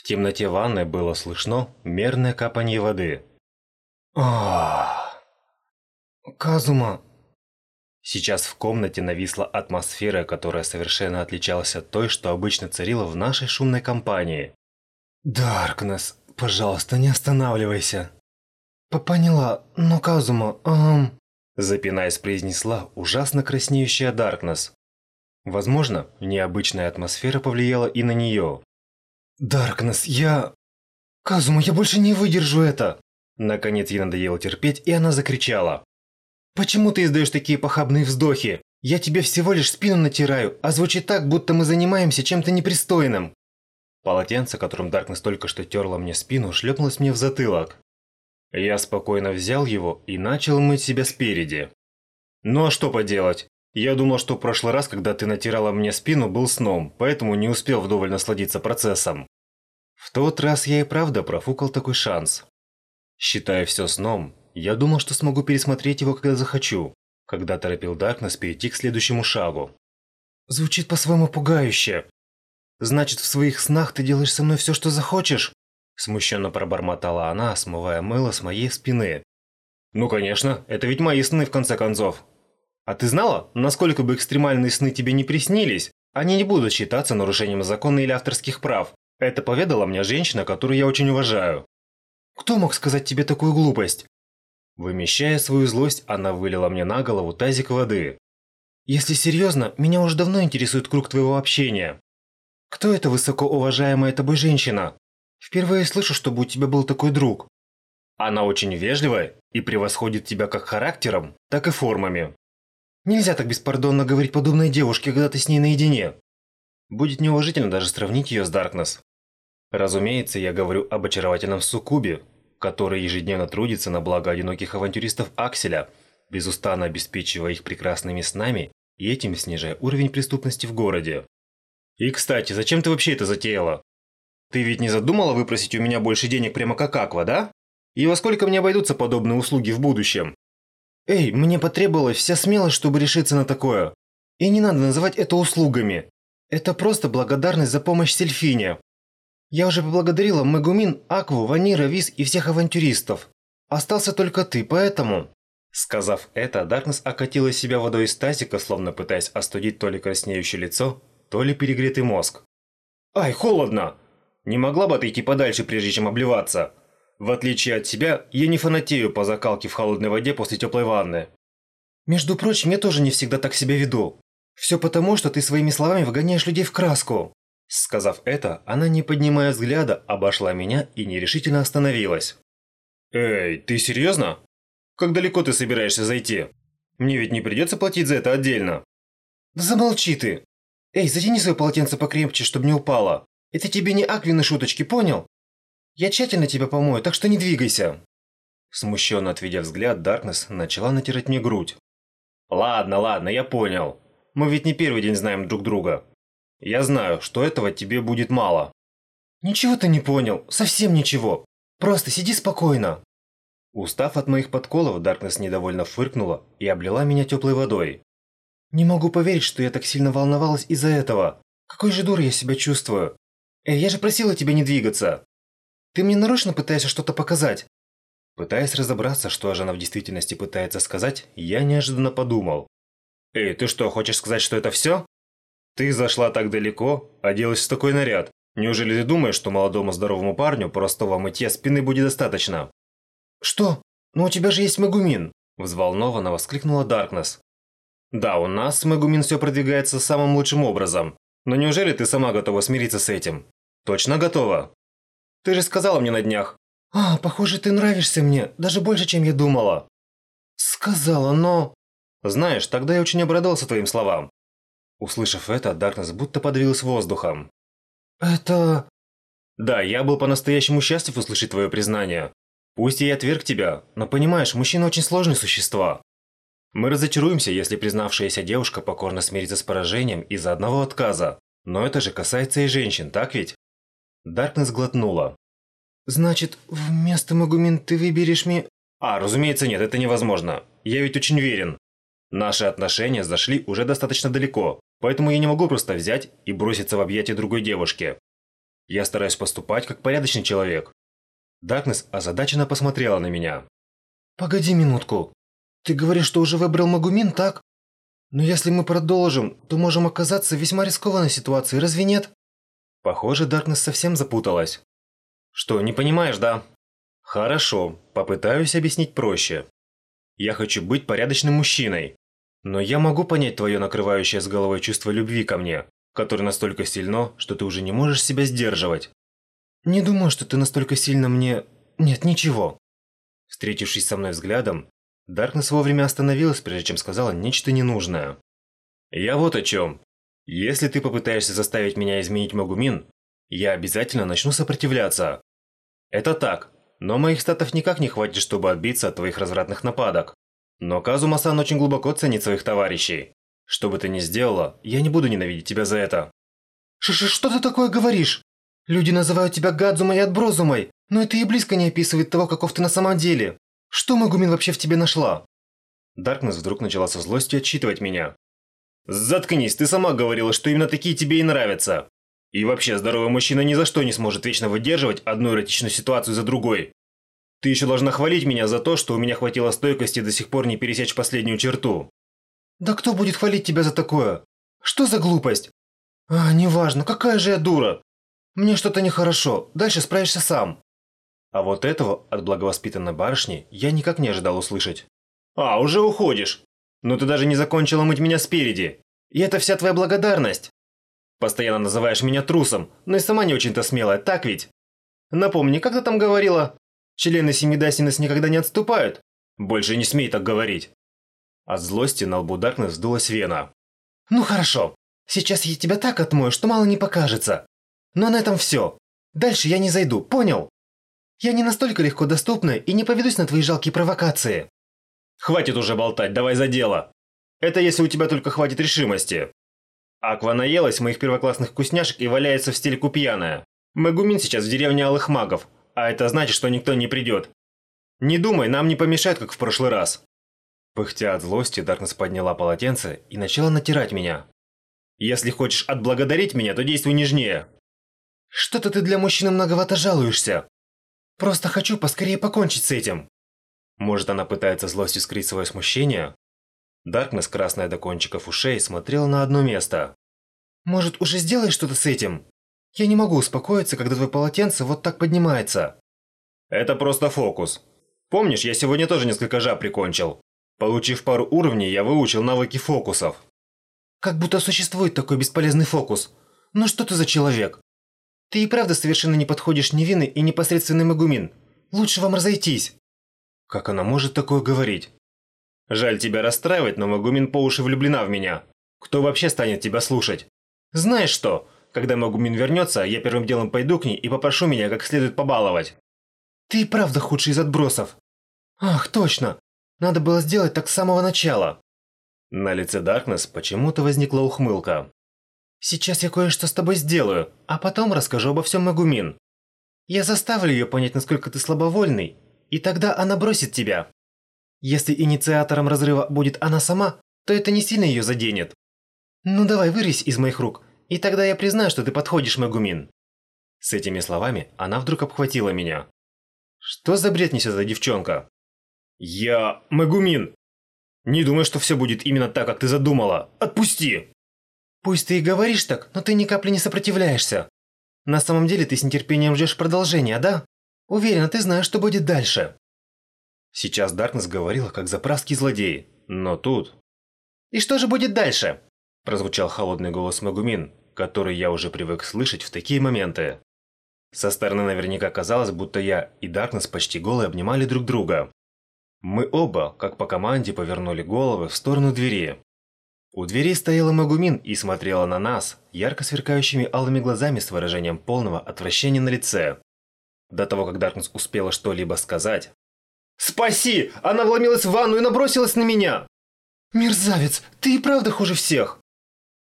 В темноте ванной было слышно мерное капание воды. Ах, Казума. Сейчас в комнате нависла атмосфера, которая совершенно отличалась от той, что обычно царила в нашей шумной компании. Даркнесс, пожалуйста, не останавливайся. Поняла, но Казума, эм... Запинаясь, произнесла ужасно краснеющая Даркнесс. Возможно, необычная атмосфера повлияла и на нее. «Даркнесс, я... Казума, я больше не выдержу это!» Наконец ей надоело терпеть, и она закричала. «Почему ты издаешь такие похабные вздохи? Я тебе всего лишь спину натираю, а звучит так, будто мы занимаемся чем-то непристойным!» Полотенце, которым Даркнесс только что терла мне спину, шлепнулось мне в затылок. Я спокойно взял его и начал мыть себя спереди. Ну а что поделать? Я думал, что в прошлый раз, когда ты натирала мне спину, был сном, поэтому не успел вдоволь насладиться процессом. В тот раз я и правда профукал такой шанс. Считая все сном, я думал, что смогу пересмотреть его, когда захочу, когда торопил Даркнесс перейти к следующему шагу. Звучит по-своему пугающе. Значит, в своих снах ты делаешь со мной все, что захочешь? Смущенно пробормотала она, смывая мыло с моей спины. Ну конечно, это ведь мои сны в конце концов. А ты знала, насколько бы экстремальные сны тебе не приснились, они не будут считаться нарушением закона или авторских прав. Это поведала мне женщина, которую я очень уважаю. Кто мог сказать тебе такую глупость? Вымещая свою злость, она вылила мне на голову тазик воды. Если серьезно, меня уже давно интересует круг твоего общения. Кто эта высокоуважаемая тобой женщина? Впервые слышу, чтобы у тебя был такой друг. Она очень вежливая и превосходит тебя как характером, так и формами. Нельзя так беспардонно говорить подобной девушке, когда ты с ней наедине. Будет неуважительно даже сравнить ее с Даркнесс. Разумеется, я говорю об очаровательном Сукубе, который ежедневно трудится на благо одиноких авантюристов Акселя, безустанно обеспечивая их прекрасными снами и этим снижая уровень преступности в городе. И, кстати, зачем ты вообще это затеяла? Ты ведь не задумала выпросить у меня больше денег прямо как Аква, да? И во сколько мне обойдутся подобные услуги в будущем? Эй, мне потребовалась вся смелость, чтобы решиться на такое. И не надо называть это услугами. Это просто благодарность за помощь Сельфине. Я уже поблагодарила Мегумин, Акву, Ванира, Виз и всех авантюристов. Остался только ты, поэтому...» Сказав это, Даркнесс окатила себя водой из тазика, словно пытаясь остудить то ли краснеющее лицо, то ли перегретый мозг. «Ай, холодно! Не могла бы ты идти подальше, прежде чем обливаться?» В отличие от тебя, я не фанатею по закалке в холодной воде после теплой ванны. Между прочим, я тоже не всегда так себя веду. Все потому, что ты своими словами выгоняешь людей в краску. Сказав это, она, не поднимая взгляда, обошла меня и нерешительно остановилась. «Эй, ты серьезно? Как далеко ты собираешься зайти? Мне ведь не придется платить за это отдельно». «Да замолчи ты! Эй, затяни свое полотенце покрепче, чтобы не упало. Это тебе не Аквины шуточки, понял? Я тщательно тебя помою, так что не двигайся!» Смущенно отведя взгляд, Даркнесс начала натирать мне грудь. «Ладно, ладно, я понял. Мы ведь не первый день знаем друг друга. Я знаю, что этого тебе будет мало». «Ничего ты не понял, совсем ничего. Просто сиди спокойно». Устав от моих подколов, Даркнесс недовольно фыркнула и облила меня теплой водой. «Не могу поверить, что я так сильно волновалась из-за этого. Какой же дурой я себя чувствую. Эй, я же просила тебя не двигаться!» Ты мне нарочно пытаешься что-то показать?» Пытаясь разобраться, что же она в действительности пытается сказать, я неожиданно подумал. «Эй, ты что, хочешь сказать, что это все? Ты зашла так далеко, оделась в такой наряд. Неужели ты думаешь, что молодому здоровому парню простого мытья спины будет достаточно?» «Что? Но у тебя же есть Магумин!» Взволнованно воскликнула Даркнесс. «Да, у нас с Магумин все продвигается самым лучшим образом. Но неужели ты сама готова смириться с этим? Точно готова?» Ты же сказала мне на днях. А, похоже, ты нравишься мне, даже больше, чем я думала. Сказала, но... Знаешь, тогда я очень обрадовался твоим словам. Услышав это, Даркнесс будто подавилась воздухом. Это... Да, я был по-настоящему счастлив услышать твое признание. Пусть я и отверг тебя, но понимаешь, мужчины очень сложные существа. Мы разочаруемся, если признавшаяся девушка покорно смирится с поражением из-за одного отказа. Но это же касается и женщин, так ведь? Даркнесс глотнула. «Значит, вместо Магумин ты выберешь мне...» «А, разумеется, нет, это невозможно. Я ведь очень верен. Наши отношения зашли уже достаточно далеко, поэтому я не могу просто взять и броситься в объятия другой девушки. Я стараюсь поступать как порядочный человек. Даркнесс озадаченно посмотрела на меня. Погоди минутку. Ты говоришь, что уже выбрал Магумин, так? Но если мы продолжим, то можем оказаться в весьма рискованной ситуации, разве нет? Похоже, Даркнесс совсем запуталась. Что, не понимаешь, да? Хорошо, попытаюсь объяснить проще. Я хочу быть порядочным мужчиной. Но я могу понять твое накрывающее с головой чувство любви ко мне, которое настолько сильно, что ты уже не можешь себя сдерживать. Не думаю, что ты настолько сильно мне... Нет, ничего. Встретившись со мной взглядом, Даркнесс вовремя остановилась, прежде чем сказала нечто ненужное. Я вот о чем. Если ты попытаешься заставить меня изменить Магумин, я обязательно начну сопротивляться. Это так, но моих статов никак не хватит, чтобы отбиться от твоих развратных нападок. Но Казума-сан очень глубоко ценит своих товарищей. Что бы ты ни сделала, я не буду ненавидеть тебя за это. Ш -ш Что ты такое говоришь? Люди называют тебя Гадзумой и Отброзумой, но это и близко не описывает того, каков ты на самом деле. Что Магумин вообще в тебе нашла? Даркнесс вдруг начала со злостью отчитывать меня. Заткнись, ты сама говорила, что именно такие тебе и нравятся. И вообще, здоровый мужчина ни за что не сможет вечно выдерживать одну эротичную ситуацию за другой. Ты еще должна хвалить меня за то, что у меня хватило стойкости до сих пор не пересечь последнюю черту. Да кто будет хвалить тебя за такое? Что за глупость? А, неважно, какая же я дура. Мне что-то нехорошо, дальше справишься сам. А вот этого от благовоспитанной барышни я никак не ожидал услышать. А, уже уходишь. Но ты даже не закончила мыть меня спереди. И это вся твоя благодарность. Постоянно называешь меня трусом, но и сама не очень-то смелая, так ведь? Напомни, как ты там говорила? Члены семьи Дасинес никогда не отступают. Больше не смей так говорить. От злости на лбу Даркнесс вздулась вена. Ну хорошо. Сейчас я тебя так отмою, что мало не покажется. Но на этом все. Дальше я не зайду, понял? Я не настолько легко доступна и не поведусь на твои жалкие провокации. Хватит уже болтать, давай за дело. Это если у тебя только хватит решимости. Аква наелась моих первоклассных вкусняшек и валяется в стельку пьяная. Магумин сейчас в деревне Алых Магов, а это значит, что никто не придет. Не думай, нам не помешает, как в прошлый раз. Пыхтя от злости, Даркнесс подняла полотенце и начала натирать меня. Если хочешь отблагодарить меня, то действуй нежнее. Что-то ты для мужчины многовато жалуешься. Просто хочу поскорее покончить с этим. Может, она пытается злостью скрыть свое смущение? Даркнесс, красная до кончиков ушей, смотрела на одно место. Может, уже сделаешь что-то с этим? Я не могу успокоиться, когда твое полотенце вот так поднимается. Это просто фокус. Помнишь, я сегодня тоже несколько жаб прикончил. Получив пару уровней, я выучил навыки фокусов. Как будто существует такой бесполезный фокус. Ну что ты за человек? Ты и правда совершенно не подходишь невинный и непосредственный Магумин. Лучше вам разойтись. Как она может такое говорить? Жаль тебя расстраивать, но Магумин по уши влюблена в меня. Кто вообще станет тебя слушать? Знаешь что? Когда Магумин вернется, я первым делом пойду к ней и попрошу меня как следует побаловать. Ты правда худший из отбросов. Ах, точно. Надо было сделать так с самого начала. На лице Даркнесс почему-то возникла ухмылка. Сейчас я кое-что с тобой сделаю, а потом расскажу обо всем Магумин. Я заставлю ее понять, насколько ты слабовольный, и тогда она бросит тебя. Если инициатором разрыва будет она сама, то это не сильно ее заденет. Ну давай, вырись из моих рук и тогда я признаю, что ты подходишь, Магумин». С этими словами она вдруг обхватила меня. «Что за бред несет эта девчонка?» «Я... Магумин! Не думай, что все будет именно так, как ты задумала. Отпусти!» «Пусть ты и говоришь так, но ты ни капли не сопротивляешься. На самом деле ты с нетерпением ждешь продолжения, да? Уверена, ты знаешь, что будет дальше». Сейчас Даркнесс говорила, как заправский злодей, но тут... «И что же будет дальше?» Прозвучал холодный голос Магумин, который я уже привык слышать в такие моменты. Со стороны наверняка казалось, будто я и Даркнесс почти голые обнимали друг друга. Мы оба, как по команде, повернули головы в сторону двери. У двери стояла Магумин и смотрела на нас, ярко сверкающими алыми глазами с выражением полного отвращения на лице. До того, как Даркнесс успела что-либо сказать. «Спаси! Она вломилась в ванну и набросилась на меня!» «Мерзавец, ты и правда хуже всех!»